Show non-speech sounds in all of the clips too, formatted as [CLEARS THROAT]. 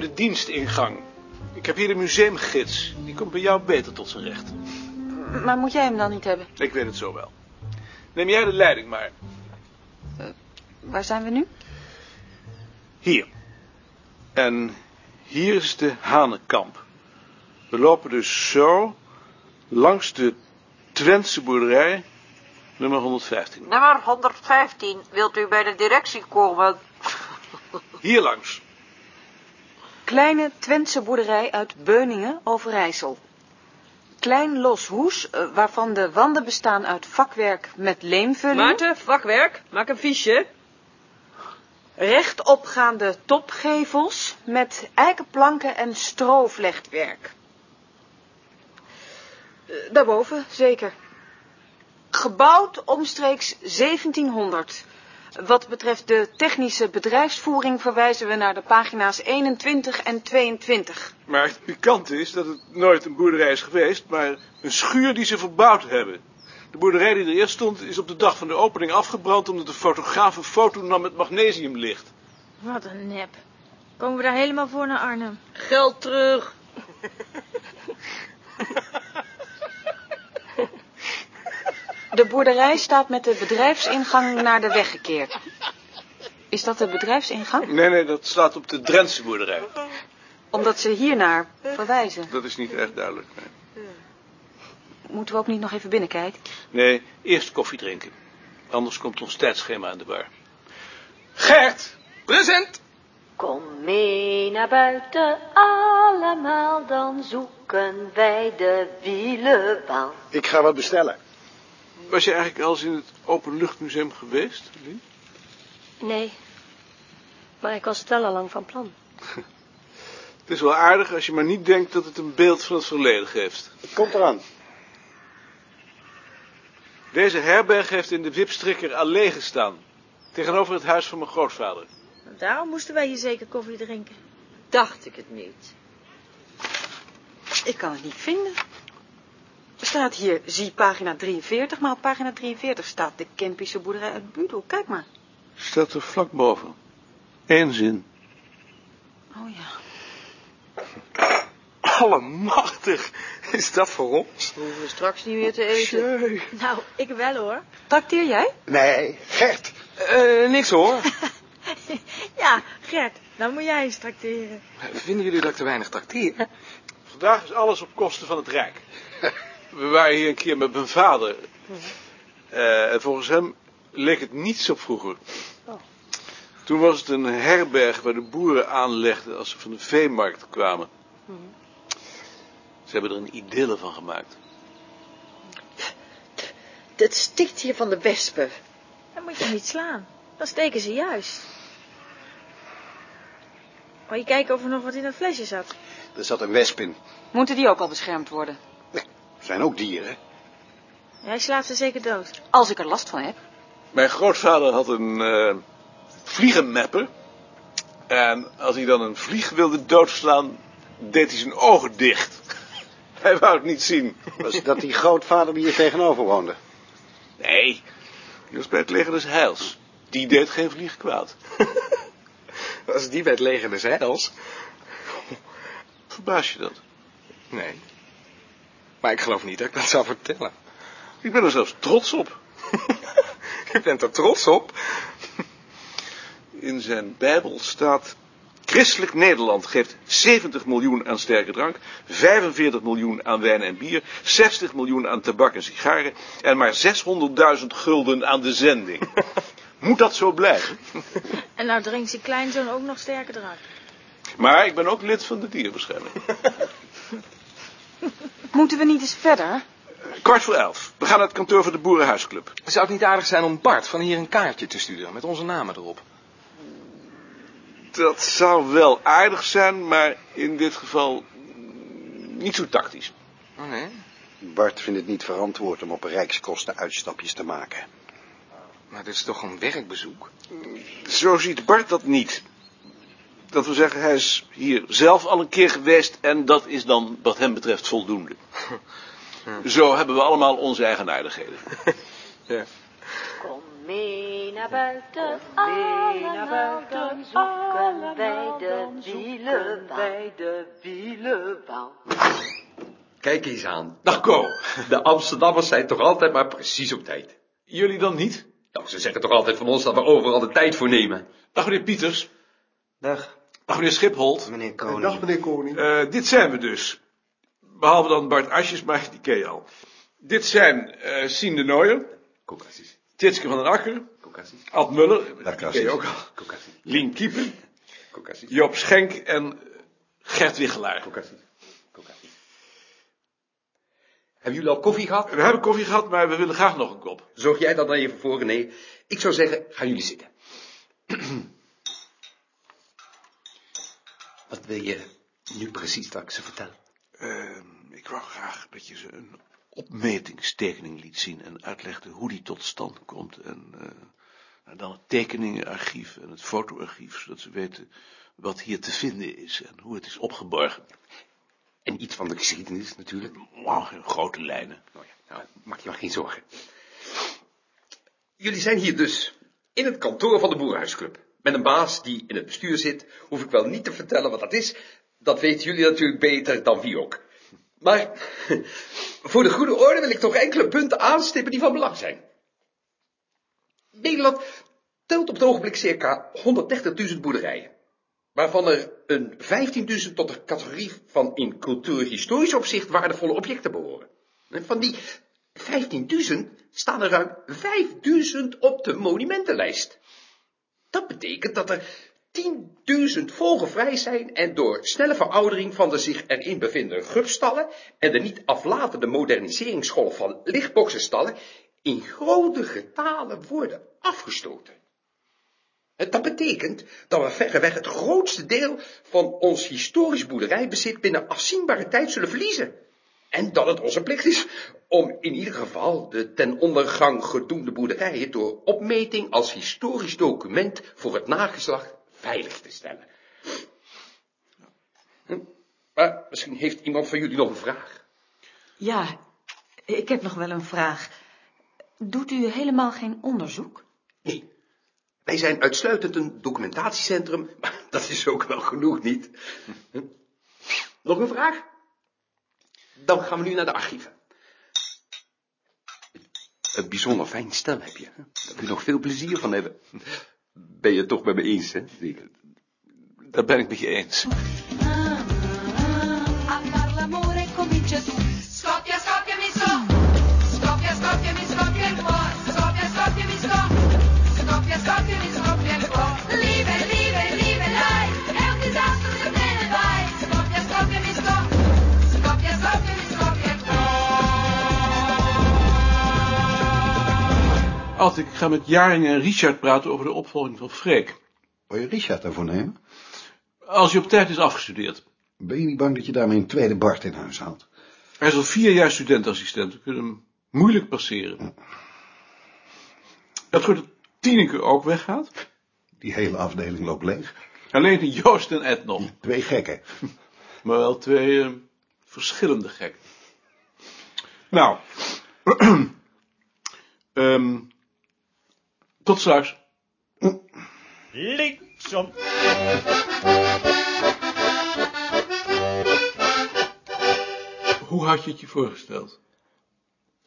de dienstingang. Ik heb hier de museumgids. Die komt bij jou beter tot zijn recht. Maar moet jij hem dan niet hebben? Ik weet het zo wel. Neem jij de leiding maar. Waar zijn we nu? Hier. En hier is de Hanenkamp. We lopen dus zo langs de Twentse boerderij, nummer 115. Nummer 115, wilt u bij de directie komen? Hier langs. Kleine Twentse boerderij uit Beuningen, Overijssel. Klein los hoes, eh, waarvan de wanden bestaan uit vakwerk met leemvulling. Maarten, vakwerk, maak een fiche. Rechtopgaande topgevels met eikenplanken en stroovlechtwerk. Eh, Daarboven, zeker. Gebouwd omstreeks 1700. Wat betreft de technische bedrijfsvoering verwijzen we naar de pagina's 21 en 22. Maar het pikante is dat het nooit een boerderij is geweest, maar een schuur die ze verbouwd hebben. De boerderij die er eerst stond is op de dag van de opening afgebrand omdat de fotograaf een foto nam met magnesiumlicht. Wat een nep. Komen we daar helemaal voor naar Arnhem? Geld terug. [LAUGHS] De boerderij staat met de bedrijfsingang naar de weg gekeerd. Is dat de bedrijfsingang? Nee, nee, dat staat op de Drentse boerderij. Omdat ze hiernaar verwijzen. Dat is niet echt duidelijk. Nee, Moeten we ook niet nog even binnenkijken? nee eerst koffie drinken. Anders komt ons tijdschema aan de bar. Gert! Present! Kom mee naar buiten allemaal, dan zoeken wij de wielenbaan. Ik ga wat bestellen. Was je eigenlijk al eens in het Openluchtmuseum geweest, Lien? Nee, maar ik was het wel al lang van plan. [LAUGHS] Het is wel aardig als je maar niet denkt dat het een beeld van het verleden geeft. Komt eraan. Deze herberg heeft in de Wipstrikker Allee gestaan. Tegenover het huis van mijn grootvader. Daarom moesten wij hier zeker koffie drinken. Dacht ik het niet. Ik kan het niet vinden. Er staat hier, zie pagina 43, maar op pagina 43 staat de Kempische boerderij uit Budel. Kijk maar. Staat er vlak boven. Eén zin. Oh ja. Allemachtig. Is dat voor ons? Hoeven we straks niet meer te eten. Jee. Nou, ik wel hoor. Trakteer jij? Nee, Gert. Eh, niks hoor. [LAUGHS] Ja, Gert, dan moet jij eens tracteren. Vinden jullie dat ik te weinig trakteer? Vandaag is alles op kosten van het Rijk. We waren hier een keer met mijn vader. Eh, en volgens hem leek het niets op vroeger. Toen was het een herberg waar de boeren aanlegden als ze van de veemarkt kwamen. Ze hebben er een idylle van gemaakt. Het stikt hier van de wespen. Dan moet je niet slaan. Dan steken ze juist. Wil je kijken of er nog wat in dat flesje zat? Er zat een wesp in. Moeten die ook al beschermd worden? Zijn ook dieren. Jij slaat ze zeker dood. Als ik er last van heb. Mijn grootvader had een eh vliegenmepper. En als hij dan een vlieg wilde doodslaan, deed hij zijn ogen dicht. [LAUGHS] Hij wou het niet zien. Was dat die grootvader die hier tegenover woonde? Nee, die was bij het leger des heils. Die deed geen vlieg kwaad. [LAUGHS] Was die bij het leger des heils? Verbaas je dat? Nee. Maar ik geloof niet dat ik dat zou vertellen. Ik ben er zelfs trots op. [LAUGHS] Je bent er trots op. In zijn Bijbel staat... Christelijk Nederland geeft 70 miljoen aan sterke drank, 45 miljoen aan wijn en bier, 60 miljoen aan tabak en sigaren en maar 600.000 gulden aan de zending. [LAUGHS] Moet dat zo blijven? En nou drinkt zijn kleinzoon ook nog sterke drank. Maar ik ben ook lid van de dierenbescherming. [LAUGHS] Moeten we niet eens verder? Kwart voor elf. We gaan naar het kantoor van de Boerenhuisclub. Zou het niet aardig zijn om Bart van hier een kaartje te sturen met onze namen erop? Dat zou wel aardig zijn, maar in dit geval niet zo tactisch. Oh nee? Bart vindt het niet verantwoord om op rijkskosten uitstapjes te maken. Maar dit is toch een werkbezoek? Zo ziet Bart dat niet. Dat wil zeggen, hij is hier zelf al een keer geweest en dat is dan wat hem betreft voldoende. [LAUGHS] Zo hebben we allemaal onze eigenaardigheden. [LAUGHS] Ja. Kom Mee naar buiten, mee naar buiten, zoeken wij de wielenbouw. de wielenbouw. Kijk eens aan. Dag Ko. De Amsterdammers zijn toch altijd maar precies op tijd. Jullie dan niet? Nou, ze zeggen toch altijd van ons dat we overal de tijd voor nemen. Dag meneer Pieters. Dag, Dag meneer Schipholt. meneer Koning. Dag meneer Koning. Eh, dit zijn we dus. Behalve dan Bart Asjes, maar die ken je al. Dit zijn eh Sien de Nooijer, Kokassies, Tjitske van den Akker, kokassies, Ad Muller, Asjes. ken je ook al. kokassies, Lien Kiepen, kokassies, Joop Schenk en Gert Wichelaar. kokassies. Hebben jullie al koffie gehad? We hebben koffie gehad, maar we willen graag nog een kop. Zorg jij dat dan even voor? Nee, ik zou zeggen, gaan jullie zitten. Wat wil je nu precies dat ik ze vertel? Eh, ik wou graag dat je ze een opmetingstekening liet zien en uitlegde hoe die tot stand komt. En eh, nou, dan het tekeningenarchief en het fotoarchief, zodat ze weten wat hier te vinden is en hoe het is opgeborgen. En iets van de geschiedenis natuurlijk. Wow, in grote lijnen. Nou ja, nou, maak je maar geen zorgen. Jullie zijn hier dus in het kantoor van de Boerenhuisclub. Met een baas die in het bestuur zit, hoef ik wel niet te vertellen wat dat is. Dat weten jullie natuurlijk beter dan wie ook. Maar [LAUGHS] voor de goede orde wil ik toch enkele punten aanstippen die van belang zijn. Nederland telt op het ogenblik circa 130.000 boerderijen. Waarvan er een 15.000 tot de categorie van in cultuurhistorisch opzicht waardevolle objecten behoren. En van die 15.000 staan er ruim 5.000 op de monumentenlijst. Dat betekent dat er 10.000 vogelvrij zijn en door snelle veroudering van de zich erin bevindende grubstallen en de niet aflatende moderniseringsgolf van lichtboxenstallen in grote getalen worden afgestoten. En dat betekent dat we verreweg het grootste deel van ons historisch boerderijbezit binnen afzienbare tijd zullen verliezen. En dat het onze plicht is om in ieder geval de ten ondergang gedoemde boerderijen door opmeting als historisch document voor het nageslacht veilig te stellen. Hm, Maar misschien heeft iemand van jullie nog een vraag. Ja, ik heb nog wel een vraag. Doet u helemaal geen onderzoek? Nee, wij zijn uitsluitend een documentatiecentrum, [LAUGHS] maar dat is ook wel genoeg, niet? Hm? Nog een vraag? Dan gaan we nu naar de archieven. Een bijzonder fijn stel heb je. Daar kun je nog veel plezier van hebben. Ben je het toch met me eens, hè? Dat ben ik met je eens. Alt, ik ga met Jaring en Richard praten over de opvolging van Freek. Wil je Richard daarvoor nemen? Als hij op tijd is afgestudeerd. Ben je niet bang dat je daarmee een tweede Bart in huis haalt? Hij is al vier jaar studentassistent. We kunnen hem moeilijk passeren. Het goed dat Tineke ook weggaat. Die hele afdeling loopt leeg. Alleen Joost en Ed nog. Twee gekken. [LAUGHS] Maar wel twee eh, verschillende gekken. Nou. [CLEARS THROAT] Ehm, tot straks. Linksom. Hoe had je het je voorgesteld?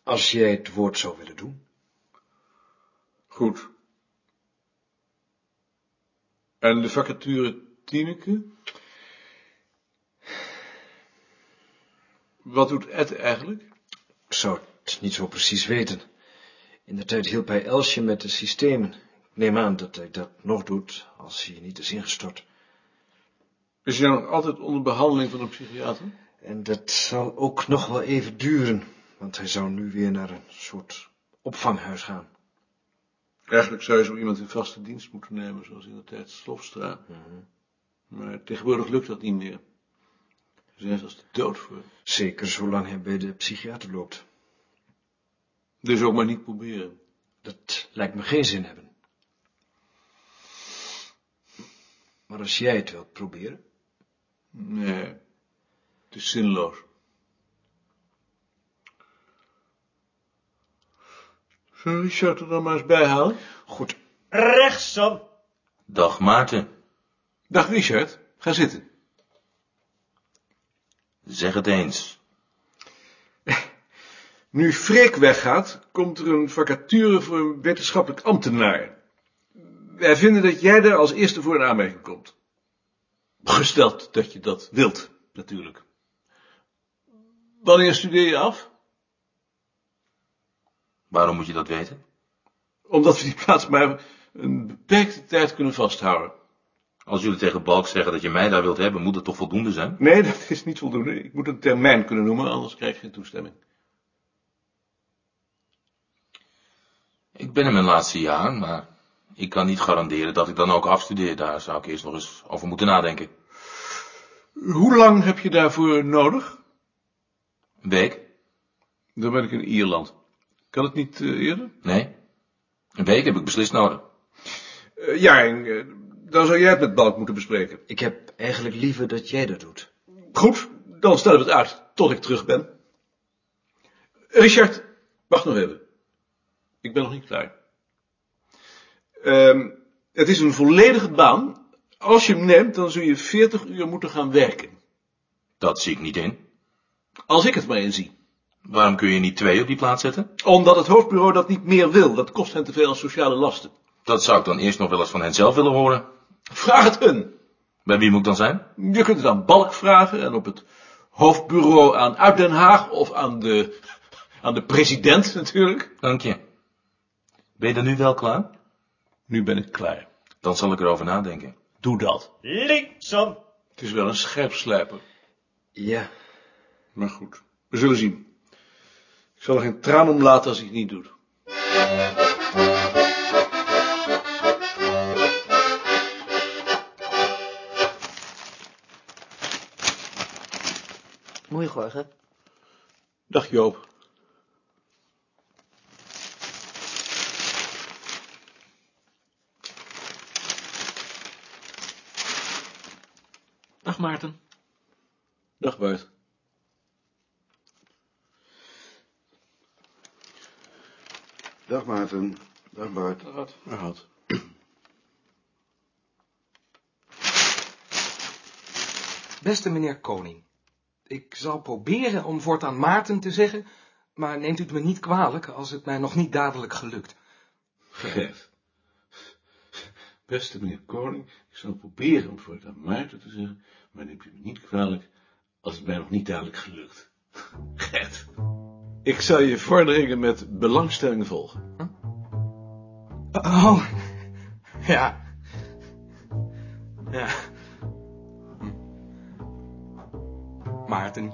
Als jij het woord zou willen doen. Goed. En de vacature Tineke? Wat doet Ed eigenlijk? Ik zou het niet zo precies weten. In de tijd hielp hij Elsje met de systemen. Ik neem aan dat hij dat nog doet, als hij niet is ingestort. Is hij nog altijd onder behandeling van een psychiater? En dat zal ook nog wel even duren, want hij zou nu weer naar een soort opvanghuis gaan. Eigenlijk zou je zo iemand in vaste dienst moeten nemen, zoals in de tijd Slofstra. Maar tegenwoordig lukt dat niet meer. Ze zijn als de dood voor. Zeker zolang hij bij de psychiater loopt. Dus ook maar niet proberen. Dat lijkt me geen zin hebben. Maar als jij het wilt proberen, Nee, het is zinloos. Zullen we Richard er dan maar eens bij halen? Goed. Rechtsom. Dag Maarten. Dag Richard, ga zitten. Zeg het eens. Nu Freek weggaat, komt er een vacature voor een wetenschappelijk ambtenaar. Wij vinden dat jij daar als eerste voor in aanmerking komt. Gesteld dat je dat wilt, natuurlijk. Wanneer studeer je af? Waarom moet je dat weten? Omdat we die plaats maar een beperkte tijd kunnen vasthouden. Als jullie tegen Balk zeggen dat je mij daar wilt hebben, moet het toch voldoende zijn? Nee, [LAUGHS] dat is niet voldoende. Ik moet een termijn kunnen noemen, anders krijg je geen toestemming. Ik ben in mijn laatste jaar, maar ik kan niet garanderen dat ik dan ook afstudeer. Daar zou ik eerst nog eens over moeten nadenken. Hoe lang heb je daarvoor nodig? Een week? Dan ben ik in Ierland. Kan het niet eh, eerder? Nee. Een week heb ik beslist nodig. Uh, ja, en, eh, dan zou jij het met Balk moeten bespreken. Ik heb eigenlijk liever dat jij dat doet. Goed, dan stellen we het uit tot ik terug ben. Richard, wacht nog even. Ik ben nog niet klaar. Ehm, het is een volledige baan. Als je hem neemt, dan zul je 40 uur moeten gaan werken. Dat zie ik niet in. Als ik het maar in zie. Waarom kun je niet twee op die plaats zetten? Omdat het hoofdbureau dat niet meer wil. Dat kost hen te veel aan sociale lasten. Dat zou ik dan eerst nog wel eens van hen zelf willen horen. Vraag het hun. Bij wie moet ik dan zijn? Je kunt het aan Balk vragen en op het hoofdbureau aan Uit Den Haag of aan de, [LAUGHS] aan de president natuurlijk. Dank je. Ben je er nu wel klaar? Nu ben ik klaar. Dan zal ik erover nadenken. Doe dat. Linksom. Het is wel een scherpslijper. Ja. Maar goed, we zullen zien. Ik zal er geen traan om laten als hij het niet doet. Goedemorgen. Dag Joop. Dag Maarten. Dag Bart. Dag Maarten. Dag Bart. Dag Had. Beste meneer Koning, ik zal proberen om voortaan Maarten te zeggen, maar neemt u het me niet kwalijk als het mij nog niet dadelijk gelukt. Gert. Beste meneer Koning, ik zal proberen om voortaan Maarten te zeggen, maar neemt u me niet kwalijk als het mij nog niet dadelijk gelukt. [LAUGHS] Gert. Ik zal je vorderingen met belangstelling volgen. Oh, ja. Ja. Hm. Maarten.